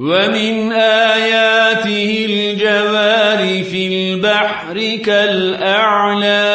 ومن آياته الجوار في البحر كالأعلام.